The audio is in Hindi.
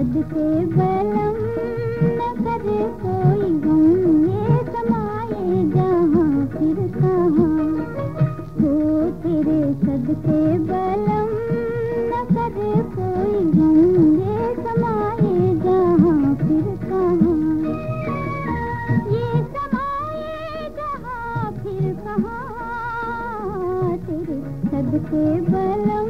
मदद के बलम न करे कोई गम ये समाए जहाँ फिर कहाँ। वो तेरे सदके बलम न करे कोई गम ये समाए जहाँ फिर कहाँ। ये समाए जहाँ फिर कहाँ, तेरे सदके बलम